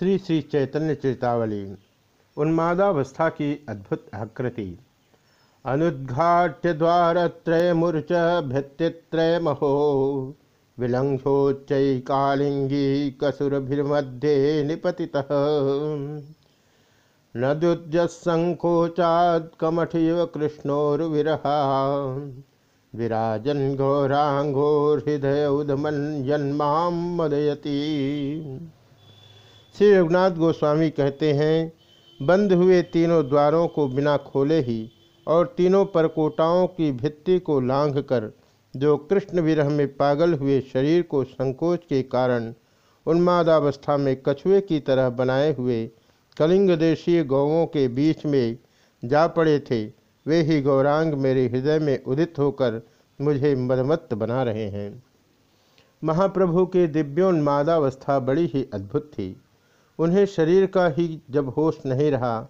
श्री श्री चैतन्य चेतावली उन्मादावस्था की अद्भुत आकृति। अनुद्घाट्य द्वारत्रय मूर्च भित्तित्रय महो विलंघोच्चैकालिंगी कसुरभिर्मध्ये दुर्जसंकोचात् कमठिव कृष्णोर्विरहा, विराजन गौरांगो हृदय उदमन जन्माम मदयती। श्री रघुनाथ गोस्वामी कहते हैं, बंद हुए तीनों द्वारों को बिना खोले ही और तीनों परकोटाओं की भित्ति को लांघ कर, जो कृष्ण विरह में पागल हुए शरीर को संकोच के कारण उन्मादावस्था में कछुए की तरह बनाए हुए कलिंग देशीय गौवों के बीच में जा पड़े थे, वे ही गौरांग मेरे हृदय में उदित होकर मुझे मदमत्त बना रहे हैं। महाप्रभु के दिव्योन्मादावस्था बड़ी ही अद्भुत थी। उन्हें शरीर का ही जब होश नहीं रहा,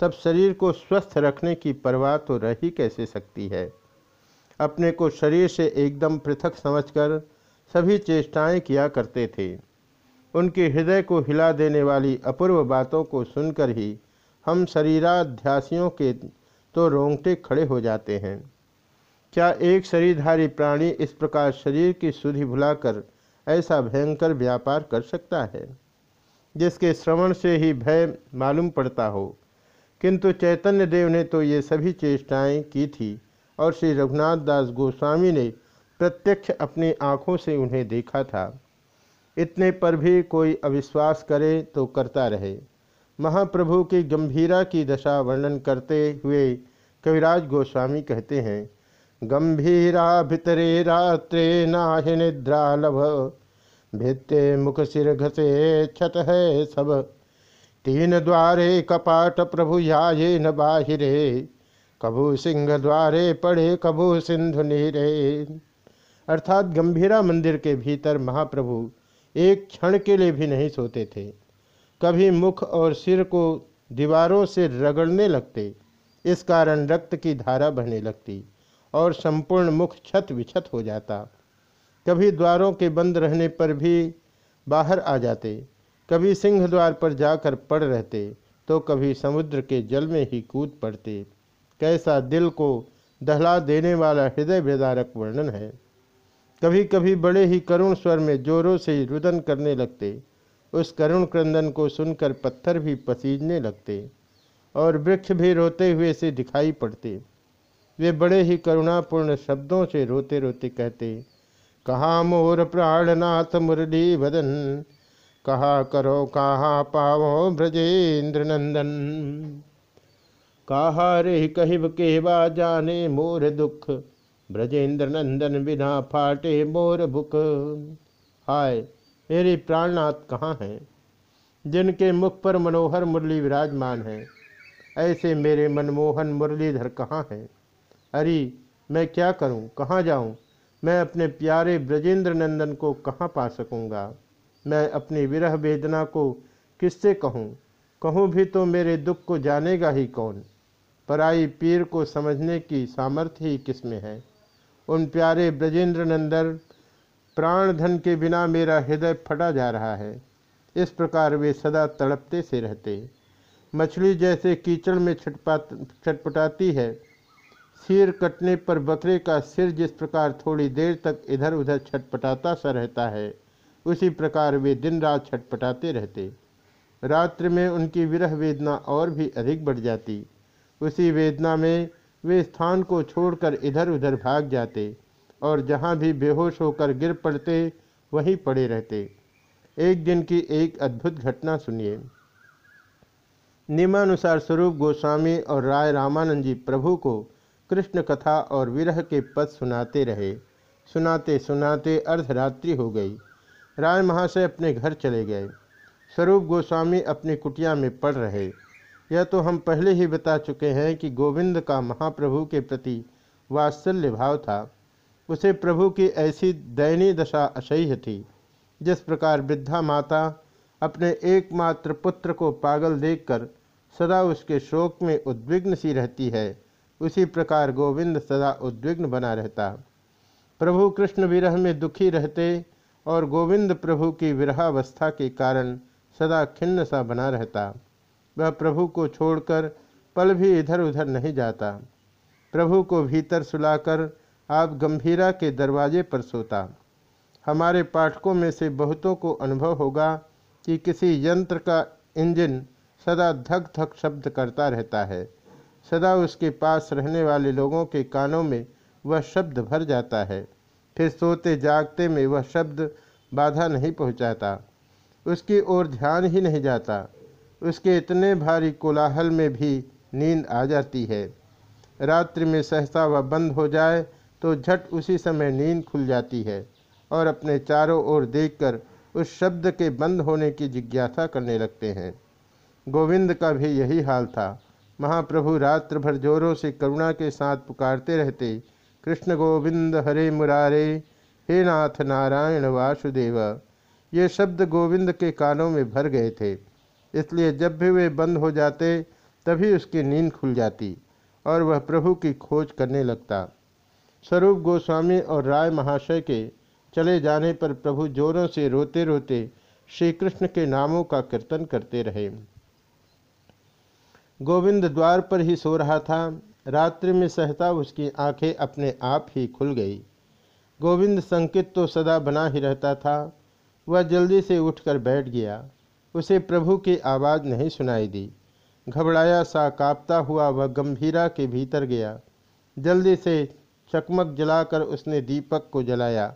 तब शरीर को स्वस्थ रखने की परवाह तो रह ही कैसे सकती है? अपने को शरीर से एकदम पृथक समझकर सभी चेष्टाएँ किया करते थे। उनके हृदय को हिला देने वाली अपूर्व बातों को सुनकर ही हम शरीराध्यासियों के तो रोंगटे खड़े हो जाते हैं। क्या एक शरीरधारी प्राणी इस प्रकार शरीर की सुधि भुलाकर ऐसा भयंकर व्यापार कर सकता है? जिसके श्रवण से ही भय मालूम पड़ता हो। किंतु चैतन्य देव ने तो ये सभी चेष्टाएँ की थी और श्री रघुनाथ दास गोस्वामी ने प्रत्यक्ष अपनी आँखों से उन्हें देखा था। इतने पर भी कोई अविश्वास करे तो करता रहे। महाप्रभु की गंभीरा की दशा वर्णन करते हुए कविराज गोस्वामी कहते हैं, गंभीरा भितरे रात्रे नाहि निद्रा लभ भित्ते मुख सिर घसे छत है सब। तीन द्वारे कपाट प्रभु याये न बाहिरे। कभू सिंह द्वारे पड़े कभू सिंधु नीरे। अर्थात गंभीरा मंदिर के भीतर महाप्रभु एक क्षण के लिए भी नहीं सोते थे। कभी मुख और सिर को दीवारों से रगड़ने लगते, इस कारण रक्त की धारा बहने लगती और संपूर्ण मुख छत विछत हो जाता। कभी द्वारों के बंद रहने पर भी बाहर आ जाते, कभी सिंह द्वार पर जाकर पड़ रहते तो कभी समुद्र के जल में ही कूद पड़ते। कैसा दिल को दहला देने वाला हृदय बेदारक वर्णन है। कभी कभी बड़े ही करुण स्वर में जोरों से रुदन करने लगते, उस करुण क्रंदन को सुनकर पत्थर भी पसीजने लगते, और वृक्ष भी रोते हुए से दिखाई पड़ते। वे बड़े ही करुणापूर्ण शब्दों से रोते रोते कहते कहा मोर प्राणनाथ मुरली बदन कहा करो कहा पावो ब्रजेंद्र नंदन कहा रे कहिब केवा जाने मोर दुख? ब्रजेंद्र नंदन बिना फाटे मोर बुक हाय, मेरे प्राणनाथ कहाँ हैं? जिनके मुख पर मनोहर मुरली विराजमान है। ऐसे मेरे मनमोहन मुरलीधर कहाँ हैं? अरे, मैं क्या करूँ? कहाँ जाऊँ? मैं अपने प्यारे ब्रजेंद्र नंदन को कहाँ पा सकूँगा? मैं अपनी विरह वेदना को किससे कहूँ? कहूँ भी तो मेरे दुख को जानेगा ही कौन? पराई पीर को समझने की सामर्थ्य ही किसमें है? उन प्यारे ब्रजेंद्र नंदन प्राण धन के बिना मेरा हृदय फटा जा रहा है। इस प्रकार वे सदा तड़पते से रहते। मछली जैसे कीचड़ में छटपा छटपटाती है। सिर कटने पर बकरे का सिर जिस प्रकार थोड़ी देर तक इधर उधर छटपटाता सा रहता है, उसी प्रकार वे दिन रात छटपटाते रहते। रात्रि में उनकी विरह वेदना और भी अधिक बढ़ जाती। उसी वेदना में वे स्थान को छोड़कर इधर उधर भाग जाते और जहाँ भी बेहोश होकर गिर पड़ते, वहीं पड़े रहते। एक दिन की एक अद्भुत घटना सुनिए। नियमानुसार स्वरूप गोस्वामी और राय रामानंद जी प्रभु को कृष्ण कथा और विरह के पद सुनाते रहे। सुनाते सुनाते अर्धरात्रि हो गई। राय महाशय अपने घर चले गए। स्वरूप गोस्वामी अपनी कुटिया में पढ़ रहे। यह तो हम पहले ही बता चुके हैं कि गोविंद का महाप्रभु के प्रति वात्सल्य भाव था। उसे प्रभु की ऐसी दयनीय दशा असह्य थी, जिस प्रकार वृद्धा माता अपने एकमात्र पुत्र को पागल देखकर सदा उसके शोक में उद्विग्न सी रहती है। उसी प्रकार गोविंद सदा उद्विग्न बना रहता। प्रभु कृष्ण विरह में दुखी रहते और गोविंद प्रभु की विरहावस्था के कारण सदा खिन्न सा बना रहता। वह प्रभु को छोड़कर पल भी इधर उधर नहीं जाता। प्रभु को भीतर सुलाकर आप गंभीरा के दरवाजे पर सोता। हमारे पाठकों में से बहुतों को अनुभव होगा कि किसी यंत्र का इंजन सदा धक धक शब्द करता रहता है। सदा उसके पास रहने वाले लोगों के कानों में वह शब्द भर जाता है। फिर सोते जागते में वह शब्द बाधा नहीं पहुंचाता। उसकी ओर ध्यान ही नहीं जाता। उसके इतने भारी कोलाहल में भी नींद आ जाती है। रात्रि में सहसा वह बंद हो जाए तो झट उसी समय नींद खुल जाती है और अपने चारों ओर देखकर उस शब्द के बंद होने की जिज्ञासा करने लगते हैं। गोविंद का भी यही हाल था। महाप्रभु रात्र भर जोरों से करुणा के साथ पुकारते रहते। कृष्ण गोविंद हरे मुरारे, हे नाथ नारायण वासुदेव। ये शब्द गोविंद के कानों में भर गए थे। इसलिए जब भी वे बंद हो जाते, तभी उसकी नींद खुल जाती और वह प्रभु की खोज करने लगता। स्वरूप गोस्वामी और राय महाशय के चले जाने पर प्रभु जोरों से रोते रोते श्री कृष्ण के नामों का कीर्तन करते रहे। गोविंद द्वार पर ही सो रहा था। रात्रि में सहता उसकी आँखें अपने आप ही खुल गई। गोविंद संकित तो सदा बना ही रहता था। वह जल्दी से उठकर बैठ गया। उसे प्रभु की आवाज़ नहीं सुनाई दी। घबराया सा कांपता हुआ वह गंभीरा के भीतर गया। जल्दी से चकमक जलाकर उसने दीपक को जलाया।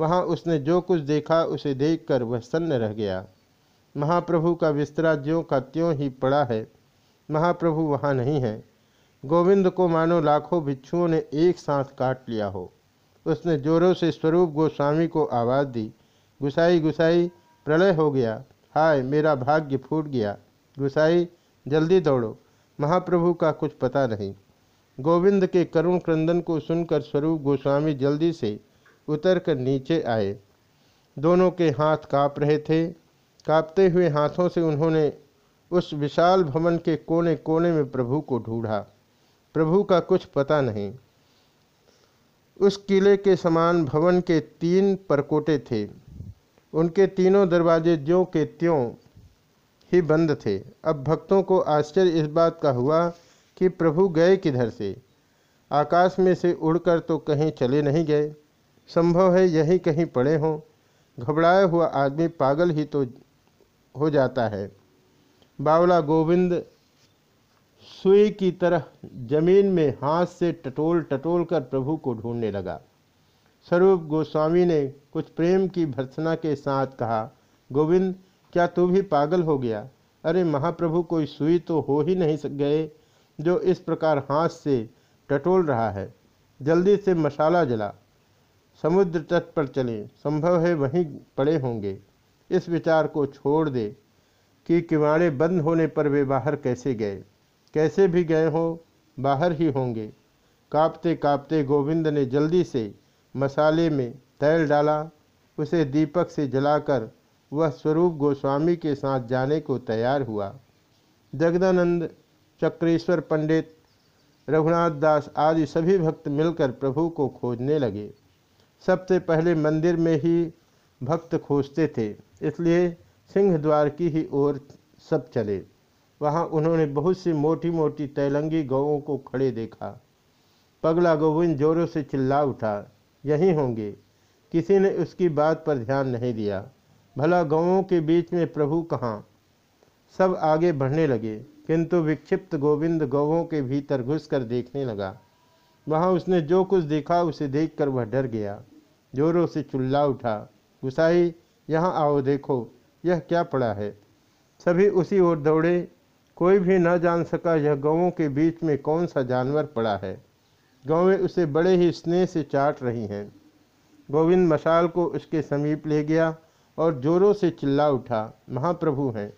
वहाँ उसने जो कुछ देखा, उसे देखकर वह सन्न रह गया। महाप्रभु का बिस्तरा ज्यों का त्यों ही पड़ा है। महाप्रभु वहाँ नहीं है। गोविंद को मानो लाखों भिक्षुओं ने एक साथ काट लिया हो। उसने जोरों से स्वरूप गोस्वामी को आवाज़ दी। गुसाई गुसाई, प्रलय हो गया। हाय, मेरा भाग्य फूट गया। गुसाई, जल्दी दौड़ो। महाप्रभु का कुछ पता नहीं। गोविंद के करुण क्रंदन को सुनकर स्वरूप गोस्वामी जल्दी से उतर कर नीचे आए। दोनों के हाथ काँप रहे थे। कांपते हुए हाथों से उन्होंने उस विशाल भवन के कोने कोने में प्रभु को ढूंढा। प्रभु का कुछ पता नहीं। उस किले के समान भवन के तीन परकोटे थे। उनके तीनों दरवाजे ज्यों के त्यों ही बंद थे। अब भक्तों को आश्चर्य इस बात का हुआ कि प्रभु गए किधर से? आकाश में से उड़कर तो कहीं चले नहीं गए। संभव है यही कहीं पड़े हों। घबराया हुआ आदमी पागल ही तो हो जाता है। बावला गोविंद सुई की तरह ज़मीन में हाथ से टटोल टटोल कर प्रभु को ढूँढने लगा। स्वरूप गोस्वामी ने कुछ प्रेम की भर्सना के साथ कहा, गोविंद, क्या तू भी पागल हो गया? अरे महाप्रभु, कोई सुई तो हो ही नहीं गए जो इस प्रकार हाथ से टटोल रहा है। जल्दी से मसाला जला। समुद्र तट पर चले। संभव है वहीं पड़े होंगे। इस विचार को छोड़ दे। कि किवाड़े बंद होने पर वे बाहर कैसे गए? कैसे भी गए हों, बाहर ही होंगे। कांपते कांपते गोविंद ने जल्दी से मसाले में तैल डाला, उसे दीपक से जलाकर वह स्वरूप गोस्वामी के साथ जाने को तैयार हुआ। जगदानंद, चक्रेश्वर पंडित, रघुनाथ दास आदि सभी भक्त मिलकर प्रभु को खोजने लगे। सबसे पहले मंदिर में ही भक्त खोजते थे, इसलिए सिंह द्वार की ही ओर सब चले। वहाँ उन्होंने बहुत सी मोटी मोटी तैलंगी गौों को खड़े देखा। पगला गोविंद जोरों से चिल्ला उठा, यहीं होंगे। किसी ने उसकी बात पर ध्यान नहीं दिया। भला गौों के बीच में प्रभु कहाँ? सब आगे बढ़ने लगे, किंतु विक्षिप्त गोविंद गौों के भीतर घुसकर देखने लगा। वहाँ उसने जो कुछ देखा, उसे देखकर वह डर गया। जोरों से चिल्ला उठा, गुसाई, यहाँ आओ, देखो। यह क्या पड़ा है? सभी उसी ओर दौड़े। कोई भी न जान सका यह गौों के बीच में कौन सा जानवर पड़ा है। गौवें उसे बड़े ही स्नेह से चाट रही हैं। गोविंद मशाल को उसके समीप ले गया और जोरों से चिल्ला उठा, महाप्रभु हैं।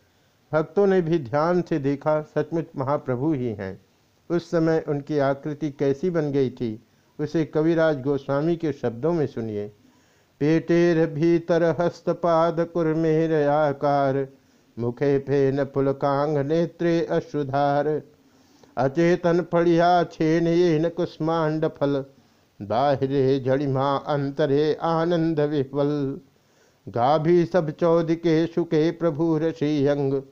भक्तों ने भी ध्यान से देखा, सचमुच महाप्रभु ही हैं। उस समय उनकी आकृति कैसी बन गई थी, उसे कविराज गोस्वामी के शब्दों में सुनिए। पेटेर भीतर हस्तपाद कुर्मेर आकार मुखे फेन फुलकांग नेत्रे अश्रुधार। अचेतन फड़िया छेन कुष्मांड फल बाहरे जड़िमा अंतरे आनंद विफल गा भी सब चौद के सुखे प्रभु अंग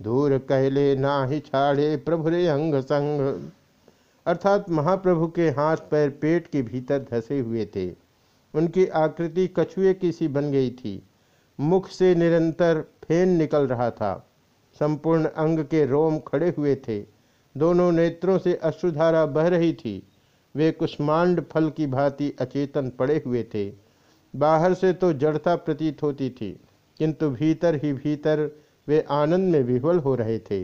दूर कहले ना ही छाड़े प्रभु रे अंग संग। अर्थात महाप्रभु के हाथ पैर पेट के भीतर धसे हुए थे। उनकी आकृति कछुए की सी बन गई थी। मुख से निरंतर फेन निकल रहा था। संपूर्ण अंग के रोम खड़े हुए थे। दोनों नेत्रों से अश्रुधारा बह रही थी। वे कुष्मांड फल की भांति अचेतन पड़े हुए थे। बाहर से तो जड़ता प्रतीत होती थी, किंतु भीतर ही भीतर वे आनंद में विह्वल हो रहे थे।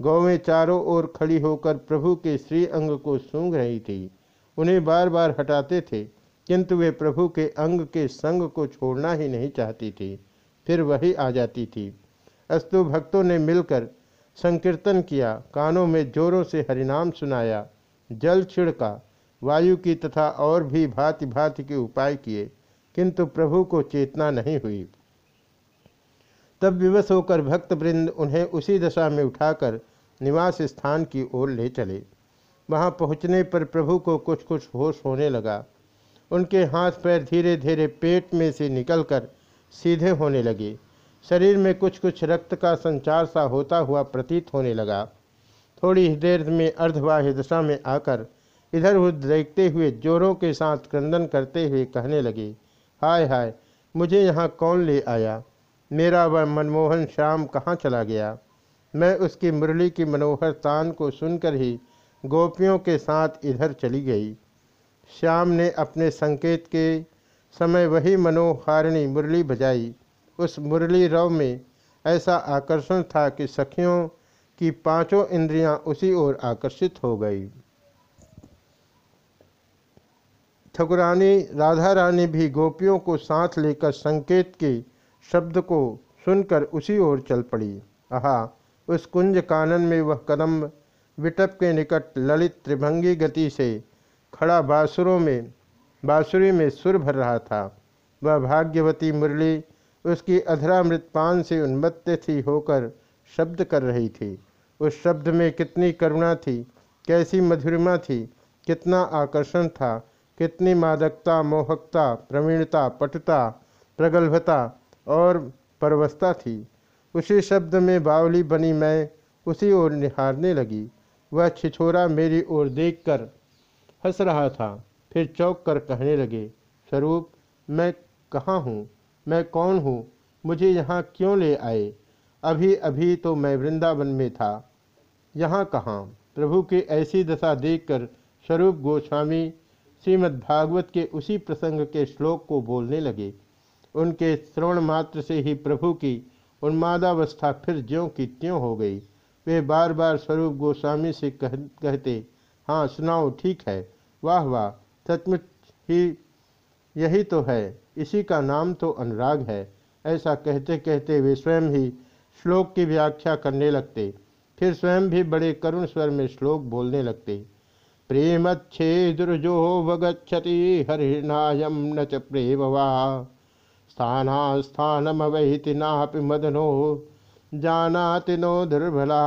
गौवें चारों ओर खड़ी होकर प्रभु के श्री अंग को सूंघ रही थी। उन्हें बार बार हटाते थे। किंतु वे प्रभु के अंग के संग को छोड़ना ही नहीं चाहती थी, फिर वही आ जाती थी। अस्तु भक्तों ने मिलकर संकीर्तन किया, कानों में जोरों से हरिनाम सुनाया, जल छिड़का, वायु की तथा और भी भांति भांति के उपाय किए, किंतु प्रभु को चेतना नहीं हुई। तब विवश होकर भक्त वृंद उन्हें उसी दशा में उठाकर निवास स्थान की ओर ले चले। वहाँ पहुँचने पर प्रभु को कुछ कुछ होश होने लगा। उनके हाथ पैर धीरे धीरे पेट में से निकलकर सीधे होने लगे। शरीर में कुछ कुछ रक्त का संचार सा होता हुआ प्रतीत होने लगा। थोड़ी ही देर में अर्धवाह्य दशा में आकर इधर उधर देखते हुए जोरों के साथ क्रंदन करते हुए कहने लगे, हाय हाय, मुझे यहाँ कौन ले आया? मेरा वह मनमोहन श्याम कहाँ चला गया? मैं उसकी मुरली की मनोहर तान को सुनकर ही गोपियों के साथ इधर चली गई। श्याम ने अपने संकेत के समय वही मनोहारिणी मुरली बजाई। उस मुरली रव में ऐसा आकर्षण था कि सखियों की पाँचों इंद्रियाँ उसी ओर आकर्षित हो गई। ठकुरानी राधा रानी भी गोपियों को साथ लेकर संकेत के शब्द को सुनकर उसी ओर चल पड़ी। आहा, उस कुंज कानन में वह कदम विटप के निकट ललित त्रिभंगी गति से खड़ा बासुरों में, बांसुरी में सुर भर रहा था। वह भाग्यवती मुरली उसकी अधरामृत पान से उन्मत्त थी होकर शब्द कर रही थी। उस शब्द में कितनी करुणा थी, कैसी मधुरिमा थी, कितना आकर्षण था, कितनी मादकता, मोहकता, प्रवीणता, पटुता, प्रगल्भता और परवस्था थी। उसी शब्द में बावली बनी मैं उसी ओर निहारने लगी। वह छिछोरा मेरी ओर देखकर हंस रहा था। फिर चौंक कर कहने लगे स्वरूप मैं कहाँ हूँ? मैं कौन हूँ? मुझे यहाँ क्यों ले आए? अभी अभी तो मैं वृंदावन में था। यहाँ कहाँ? प्रभु की ऐसी दशा देखकर स्वरूप गोस्वामी श्रीमद्भागवत के उसी प्रसंग के श्लोक को बोलने लगे। उनके श्रवण मात्र से ही प्रभु की उन्मादावस्था फिर ज्यों की त्यों हो गई। वे बार बार स्वरूप गोस्वामी से कह, कहते हाँ सुनाओ ठीक है। वाह वाह, सचमुच ही यही तो है। इसी का नाम तो अनुराग है। ऐसा कहते कहते वे स्वयं ही श्लोक की व्याख्या करने लगते। फिर स्वयं भी बड़े करुण स्वर में श्लोक बोलने लगते। प्रेमच्छे दुर्जो वगछति हरिनायम न च प्रेम प्रेमवा। स्थानास्थानमवैति नापि मदनो जानाति नो दुर्बला।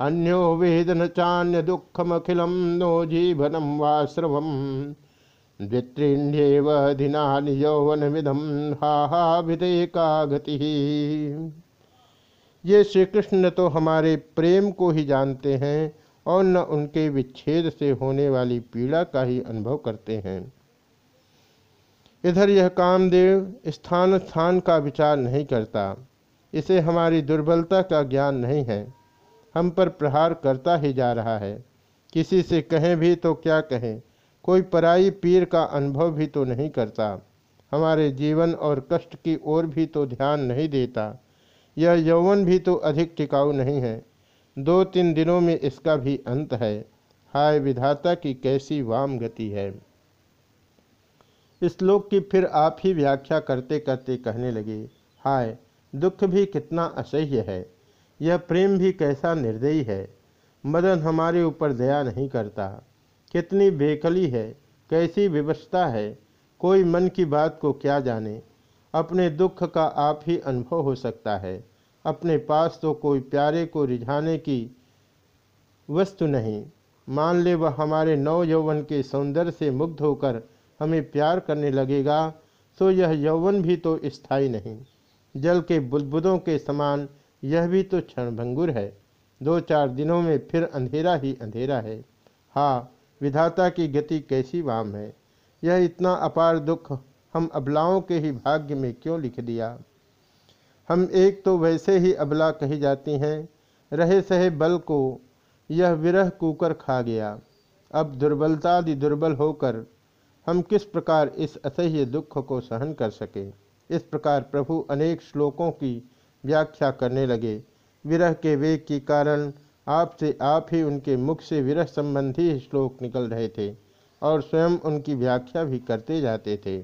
अन्यो वेदन चान्य दुखमखिलम नो जीवनम वाश्रवम द्वित्रिण्येव दिनानि हा गति ये श्री कृष्ण तो हमारे प्रेम को ही जानते हैं और न उनके विच्छेद से होने वाली पीड़ा का ही अनुभव करते हैं। इधर यह कामदेव स्थान स्थान का विचार नहीं करता। इसे हमारी दुर्बलता का ज्ञान नहीं है। हम पर प्रहार करता ही जा रहा है। किसी से कहें भी तो क्या कहें। कोई पराई पीर का अनुभव भी तो नहीं करता। हमारे जीवन और कष्ट की ओर भी तो ध्यान नहीं देता। यह यौवन भी तो अधिक टिकाऊ नहीं है। दो तीन दिनों में इसका भी अंत है। हाय विधाता की कैसी वाम गति है। श्लोक की फिर आप ही व्याख्या करते करते कहने लगे, हाय, दुख भी कितना असह्य है। यह प्रेम भी कैसा निर्दयी है? मदन हमारे ऊपर दया नहीं करता। कितनी बेकली है, कैसी विवशता है। कोई मन की बात को क्या जाने। अपने दुख का आप ही अनुभव हो सकता है। अपने पास तो कोई प्यारे को रिझाने की वस्तु नहीं। मान ले वह हमारे नव यौवन के सौंदर्य से मुग्ध होकर हमें प्यार करने लगेगा तो यह यौवन भी तो स्थायी नहीं। जल के बुदबुदों के समान यह भी तो क्षणभंगुर है। दो चार दिनों में फिर अंधेरा ही अंधेरा है। हाँ विधाता की गति कैसी वाम है। यह इतना अपार दुख हम अबलाओं के ही भाग्य में क्यों लिख दिया? हम एक तो वैसे ही अबला कही जाती हैं। रहे सहे बल को यह विरह कूकर खा गया। अब दुर्बलतादि दुर्बल होकर हम किस प्रकार इस असह्य दुख को सहन कर सके? इस प्रकार प्रभु अनेक श्लोकों की व्याख्या करने लगे। विरह के वेग के कारण आपसे आप ही उनके मुख से विरह संबंधी श्लोक निकल रहे थे और स्वयं उनकी व्याख्या भी करते जाते थे।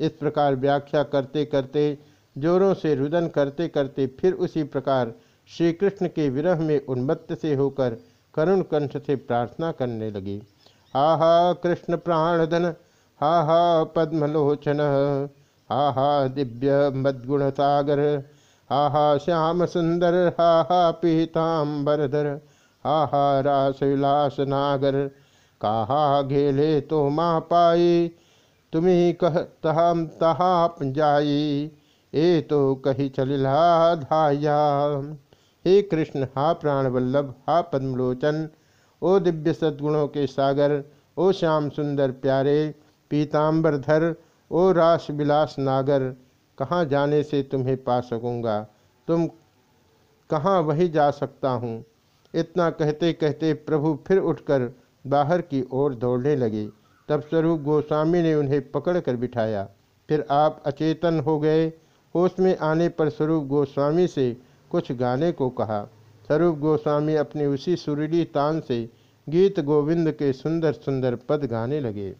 इस प्रकार व्याख्या करते करते, जोरों से रुदन करते करते फिर उसी प्रकार श्री कृष्ण के विरह में उन्मत्त से होकर करुण कंठ से प्रार्थना करने लगी। हा हा कृष्ण प्राणधन हा हा पद्मलोचन हा हा दिव्य मद्गुण सागर हा हा श्याम सुंदर हा हा पीताम्बरधर हा हा रास विलास नागर। कहा घेले तो माँ पाई तुम्हें कह तहाम तहाप जाई ए तो कही चलिला धाया। हे कृष्ण, हा प्राण वल्लभ, हा पद्मलोचन, ओ दिव्य सद्गुणों के सागर, ओ श्याम सुंदर प्यारे, पीताम्बरधर, ओ रास विलास नागर। कहाँ जाने से तुम्हें पा सकूँगा? तुम कहाँ वही जा सकता हूँ? इतना कहते कहते प्रभु फिर उठकर बाहर की ओर दौड़ने लगे। तब स्वरूप गोस्वामी ने उन्हें पकड़कर बिठाया। फिर आप अचेतन हो गए। होश में आने पर स्वरूप गोस्वामी से कुछ गाने को कहा। स्वरूप गोस्वामी अपनी उसी सुरीली तान से गीत गोविंद के सुंदर सुंदर पद गाने लगे।